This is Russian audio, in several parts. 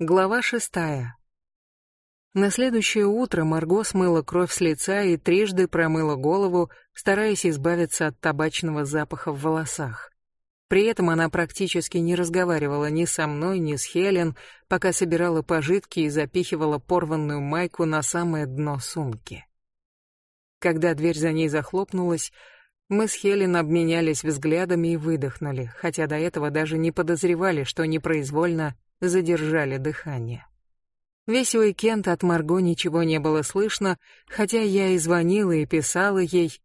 Глава шестая. На следующее утро Марго смыла кровь с лица и трижды промыла голову, стараясь избавиться от табачного запаха в волосах. При этом она практически не разговаривала ни со мной, ни с Хелен, пока собирала пожитки и запихивала порванную майку на самое дно сумки. Когда дверь за ней захлопнулась, мы с Хелен обменялись взглядами и выдохнули, хотя до этого даже не подозревали, что непроизвольно задержали дыхание. Весь уикенд от Марго ничего не было слышно, хотя я и звонила и писала ей.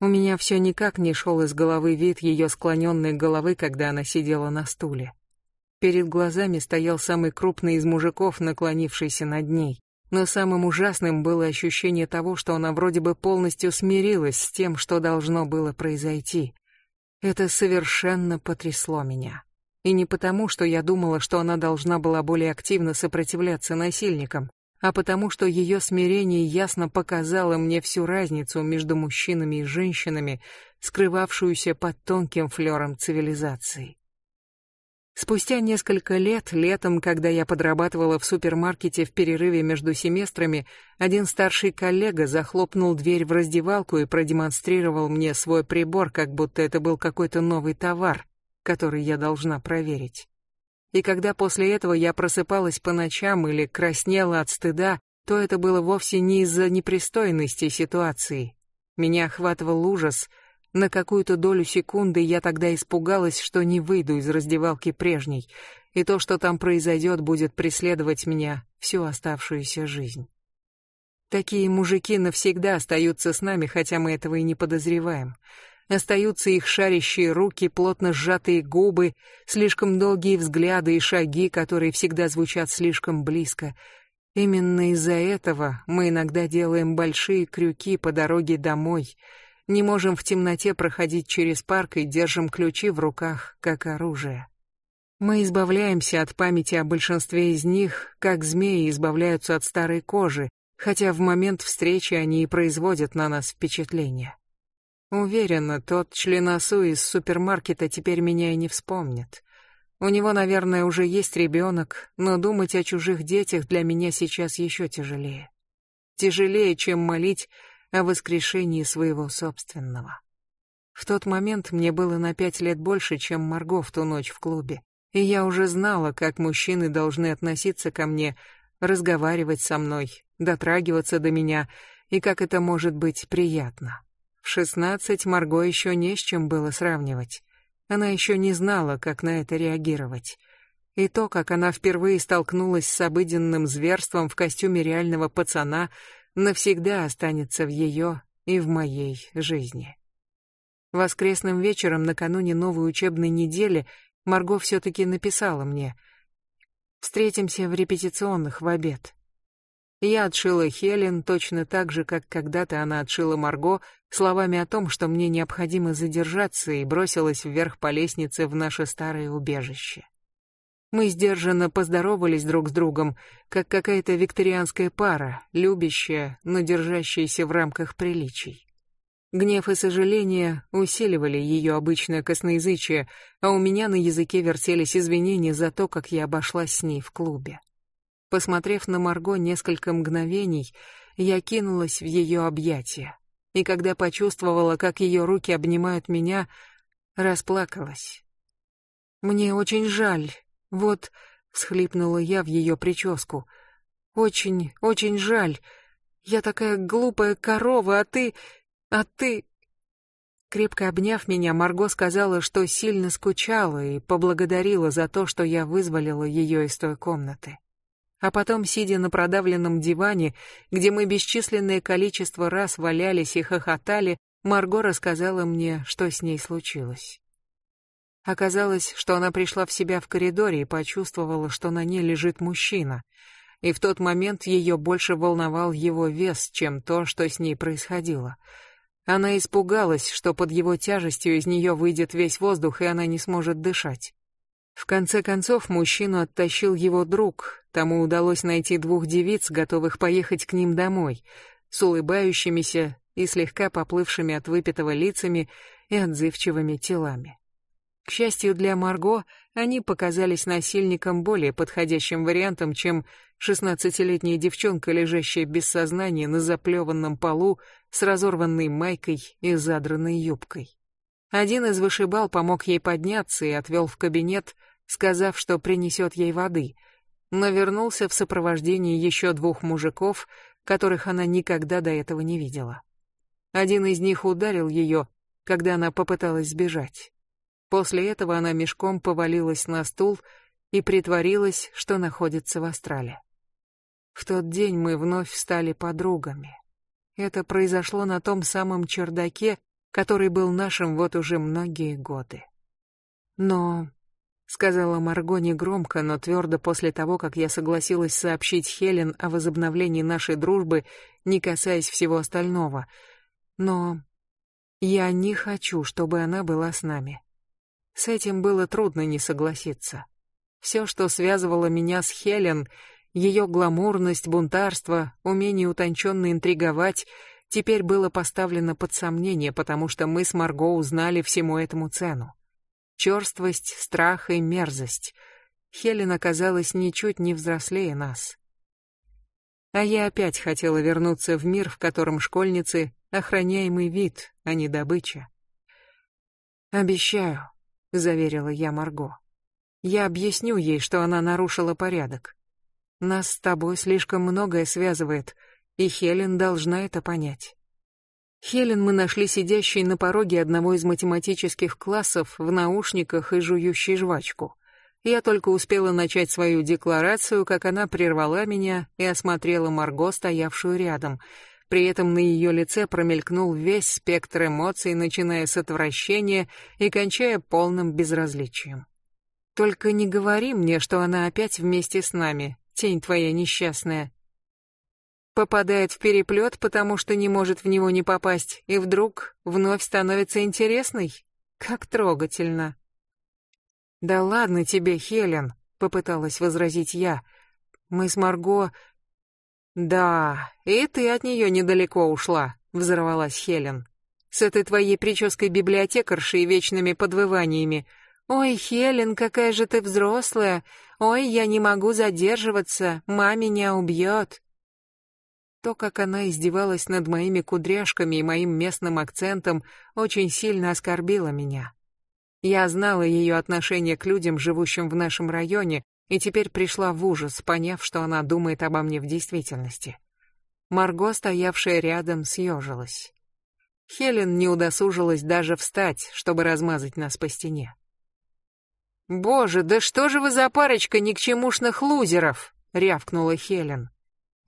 У меня все никак не шел из головы вид ее склоненной головы, когда она сидела на стуле. Перед глазами стоял самый крупный из мужиков, наклонившийся над ней. Но самым ужасным было ощущение того, что она вроде бы полностью смирилась с тем, что должно было произойти. Это совершенно потрясло меня. И не потому, что я думала, что она должна была более активно сопротивляться насильникам, а потому, что ее смирение ясно показало мне всю разницу между мужчинами и женщинами, скрывавшуюся под тонким флером цивилизации. Спустя несколько лет, летом, когда я подрабатывала в супермаркете в перерыве между семестрами, один старший коллега захлопнул дверь в раздевалку и продемонстрировал мне свой прибор, как будто это был какой-то новый товар который я должна проверить. И когда после этого я просыпалась по ночам или краснела от стыда, то это было вовсе не из-за непристойности ситуации. Меня охватывал ужас. На какую-то долю секунды я тогда испугалась, что не выйду из раздевалки прежней, и то, что там произойдет, будет преследовать меня всю оставшуюся жизнь. Такие мужики навсегда остаются с нами, хотя мы этого и не подозреваем. Остаются их шарящие руки, плотно сжатые губы, слишком долгие взгляды и шаги, которые всегда звучат слишком близко. Именно из-за этого мы иногда делаем большие крюки по дороге домой, не можем в темноте проходить через парк и держим ключи в руках, как оружие. Мы избавляемся от памяти о большинстве из них, как змеи избавляются от старой кожи, хотя в момент встречи они и производят на нас впечатление. Уверена, тот членосу из супермаркета теперь меня и не вспомнит. У него, наверное, уже есть ребенок, но думать о чужих детях для меня сейчас еще тяжелее. Тяжелее, чем молить о воскрешении своего собственного. В тот момент мне было на пять лет больше, чем Марго в ту ночь в клубе, и я уже знала, как мужчины должны относиться ко мне, разговаривать со мной, дотрагиваться до меня, и как это может быть приятно. В шестнадцать Марго еще не с чем было сравнивать. Она еще не знала, как на это реагировать. И то, как она впервые столкнулась с обыденным зверством в костюме реального пацана, навсегда останется в ее и в моей жизни. Воскресным вечером накануне новой учебной недели Марго все-таки написала мне «Встретимся в репетиционных в обед». Я отшила Хелен точно так же, как когда-то она отшила Марго, словами о том, что мне необходимо задержаться, и бросилась вверх по лестнице в наше старое убежище. Мы сдержанно поздоровались друг с другом, как какая-то викторианская пара, любящая, но держащаяся в рамках приличий. Гнев и сожаление усиливали ее обычное косноязычие, а у меня на языке вертелись извинения за то, как я обошлась с ней в клубе. Посмотрев на Марго несколько мгновений, я кинулась в ее объятия. И когда почувствовала, как ее руки обнимают меня, расплакалась. Мне очень жаль. Вот, всхлипнула я в ее прическу. Очень, очень жаль. Я такая глупая корова, а ты, а ты Крепко обняв меня, Марго сказала, что сильно скучала и поблагодарила за то, что я вызволила ее из той комнаты. А потом, сидя на продавленном диване, где мы бесчисленное количество раз валялись и хохотали, Марго рассказала мне, что с ней случилось. Оказалось, что она пришла в себя в коридоре и почувствовала, что на ней лежит мужчина. И в тот момент ее больше волновал его вес, чем то, что с ней происходило. Она испугалась, что под его тяжестью из нее выйдет весь воздух, и она не сможет дышать. В конце концов, мужчину оттащил его друг. Тому удалось найти двух девиц, готовых поехать к ним домой, с улыбающимися и слегка поплывшими от выпитого лицами и отзывчивыми телами. К счастью для Марго, они показались насильникам более подходящим вариантом, чем шестнадцатилетняя девчонка, лежащая без сознания на заплеванном полу с разорванной майкой и задранной юбкой. Один из вышибал помог ей подняться и отвел в кабинет, сказав, что принесет ей воды, но вернулся в сопровождении еще двух мужиков, которых она никогда до этого не видела. Один из них ударил ее, когда она попыталась сбежать. После этого она мешком повалилась на стул и притворилась, что находится в астрале. В тот день мы вновь стали подругами. Это произошло на том самом чердаке, который был нашим вот уже многие годы. Но, сказала Марго негромко, но твердо после того, как я согласилась сообщить Хелен о возобновлении нашей дружбы, не касаясь всего остального. Но я не хочу, чтобы она была с нами. С этим было трудно не согласиться. Все, что связывало меня с Хелен, ее гламурность, бунтарство, умение утонченно интриговать — теперь было поставлено под сомнение, потому что мы с Марго узнали всему этому цену. Черствость, страх и мерзость. Хелен оказалась ничуть не взрослее нас. А я опять хотела вернуться в мир, в котором школьницы — охраняемый вид, а не добыча. «Обещаю», — заверила я Марго. «Я объясню ей, что она нарушила порядок. Нас с тобой слишком многое связывает», — и Хелен должна это понять. Хелен мы нашли сидящей на пороге одного из математических классов в наушниках и жующей жвачку. Я только успела начать свою декларацию, как она прервала меня и осмотрела Марго, стоявшую рядом. При этом на ее лице промелькнул весь спектр эмоций, начиная с отвращения и кончая полным безразличием. «Только не говори мне, что она опять вместе с нами, тень твоя несчастная», попадает в переплет, потому что не может в него не попасть, и вдруг вновь становится интересной? Как трогательно. Да ладно тебе, Хелен, попыталась возразить я. Мы с Марго Да, и ты от нее недалеко ушла, взорвалась Хелен. С этой твоей прической библиотекарши и вечными подвываниями. Ой, Хелен, какая же ты взрослая. Ой, я не могу задерживаться, мама меня убьет. То, как она издевалась над моими кудряшками и моим местным акцентом, очень сильно оскорбило меня. Я знала ее отношение к людям, живущим в нашем районе, и теперь пришла в ужас, поняв, что она думает обо мне в действительности. Марго, стоявшая рядом, съежилась. Хелен не удосужилась даже встать, чтобы размазать нас по стене. «Боже, да что же вы за парочка никчемушных лузеров!» — рявкнула Хелен.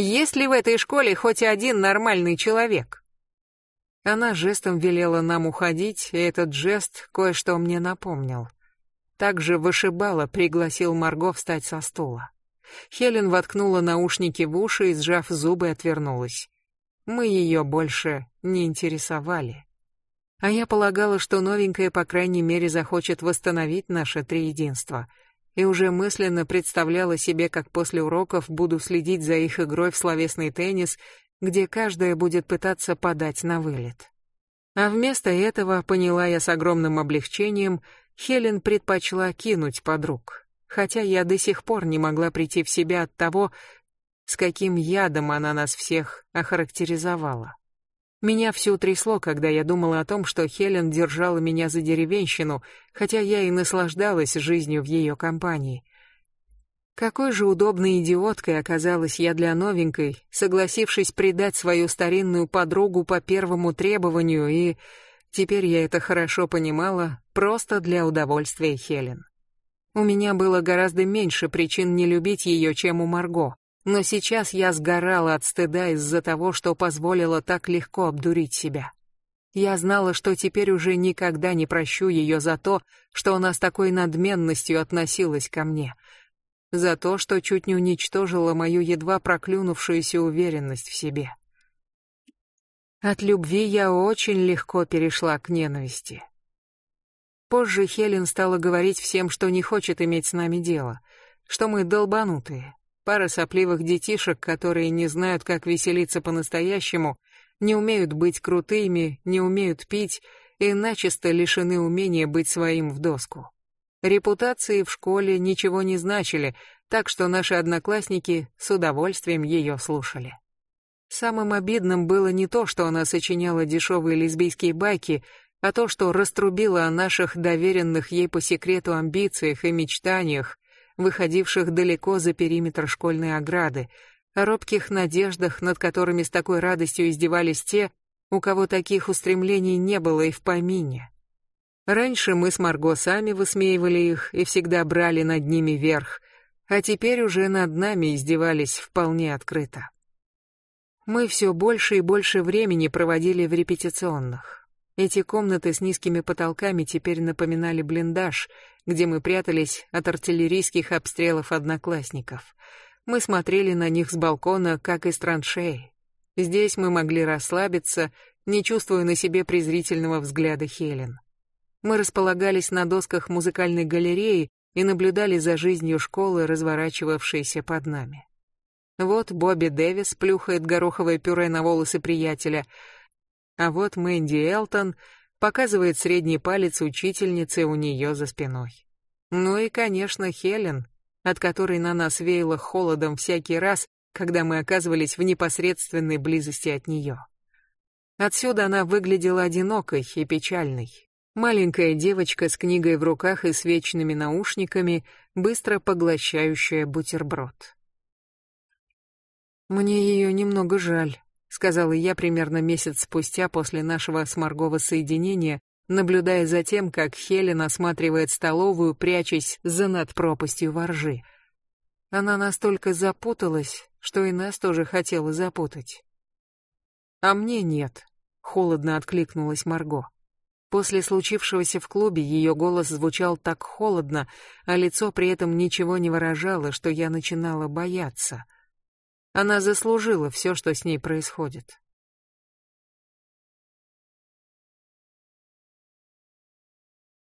Есть ли в этой школе хоть один нормальный человек? Она жестом велела нам уходить, и этот жест кое-что мне напомнил. Также вышибала пригласил Марго встать со стула. Хелен воткнула наушники в уши и, сжав зубы, отвернулась. Мы ее больше не интересовали. А я полагала, что новенькая, по крайней мере, захочет восстановить наше триединство — и уже мысленно представляла себе, как после уроков буду следить за их игрой в словесный теннис, где каждая будет пытаться подать на вылет. А вместо этого, поняла я с огромным облегчением, Хелен предпочла кинуть подруг, хотя я до сих пор не могла прийти в себя от того, с каким ядом она нас всех охарактеризовала. Меня всё трясло, когда я думала о том, что Хелен держала меня за деревенщину, хотя я и наслаждалась жизнью в её компании. Какой же удобной идиоткой оказалась я для новенькой, согласившись предать свою старинную подругу по первому требованию, и теперь я это хорошо понимала, просто для удовольствия Хелен. У меня было гораздо меньше причин не любить её, чем у Марго. Но сейчас я сгорала от стыда из-за того, что позволила так легко обдурить себя. Я знала, что теперь уже никогда не прощу ее за то, что она с такой надменностью относилась ко мне. За то, что чуть не уничтожила мою едва проклюнувшуюся уверенность в себе. От любви я очень легко перешла к ненависти. Позже Хелен стала говорить всем, что не хочет иметь с нами дело, что мы долбанутые, Пара сопливых детишек, которые не знают, как веселиться по-настоящему, не умеют быть крутыми, не умеют пить и начисто лишены умения быть своим в доску. Репутации в школе ничего не значили, так что наши одноклассники с удовольствием ее слушали. Самым обидным было не то, что она сочиняла дешевые лесбийские байки, а то, что раструбила о наших доверенных ей по секрету амбициях и мечтаниях, выходивших далеко за периметр школьной ограды, о робких надеждах, над которыми с такой радостью издевались те, у кого таких устремлений не было и в помине. Раньше мы с Марго сами высмеивали их и всегда брали над ними верх, а теперь уже над нами издевались вполне открыто. Мы все больше и больше времени проводили в репетиционных. Эти комнаты с низкими потолками теперь напоминали блиндаж, где мы прятались от артиллерийских обстрелов одноклассников. Мы смотрели на них с балкона, как из траншеи. Здесь мы могли расслабиться, не чувствуя на себе презрительного взгляда Хелен. Мы располагались на досках музыкальной галереи и наблюдали за жизнью школы, разворачивавшейся под нами. Вот Бобби Дэвис плюхает гороховое пюре на волосы приятеля, а вот Мэнди Элтон показывает средний палец учительнице у нее за спиной. Ну и, конечно, Хелен, от которой на нас веяло холодом всякий раз, когда мы оказывались в непосредственной близости от нее. Отсюда она выглядела одинокой и печальной. Маленькая девочка с книгой в руках и с вечными наушниками, быстро поглощающая бутерброд. «Мне ее немного жаль», — сказала я примерно месяц спустя после нашего с Марго соединения, наблюдая за тем, как Хелен осматривает столовую, прячась за над пропастью воржи. Она настолько запуталась, что и нас тоже хотела запутать. «А мне нет», — холодно откликнулась Марго. После случившегося в клубе ее голос звучал так холодно, а лицо при этом ничего не выражало, что я начинала бояться — она заслужила все, что с ней происходит.